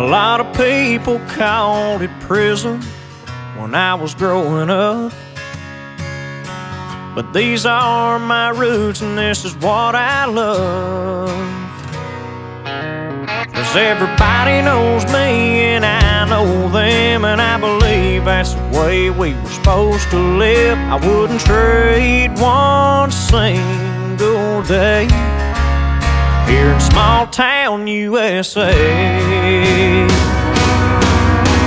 lot of people called it prison when I was growing up. But these are my roots, and this is what I love. Cause everybody knows me, and I know them, and I believe that's the way we were supposed to live. I wouldn't trade one single day here in small town USA.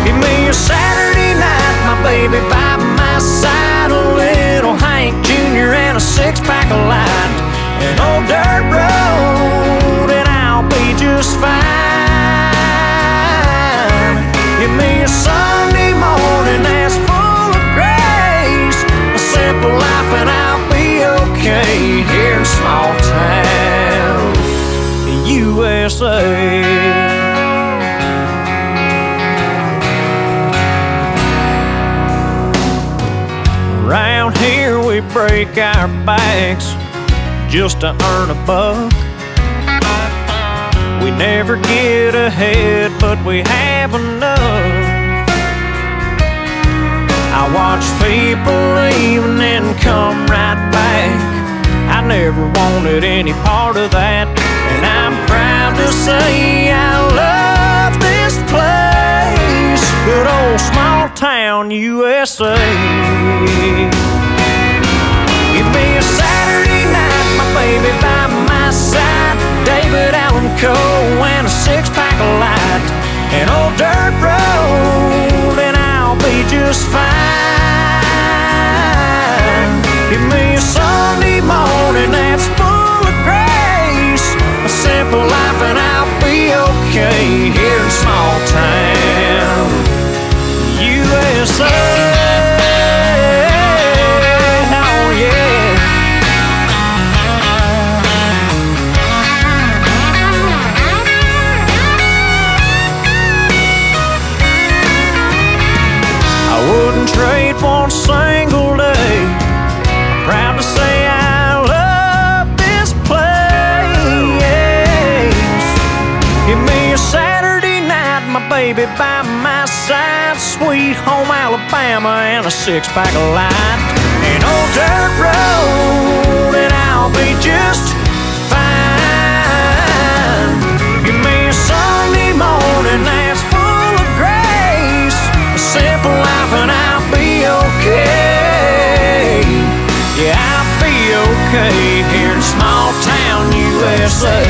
Give me a Saturday night, my baby by my side, a little Hank Jr. and a six pack of light, an old dirt road, USA. Around here we break our backs just to earn a buck. We never get ahead, but we have enough. I watch people leave and come right back. I never wanted any part of that, say I love this place. Good old small town USA. Give me a Saturday night, my baby by my side. David Allan Coe and a six pack of light. An old dirt road, and I'll be just fine. USA. My baby by my side. Sweet home Alabama and a six pack of light. An old dirt road, and I'll be just fine. Give me a Sunday morning that's full of grace. A simple life, and I'll be okay. Yeah, I'll be okay here in small town USA.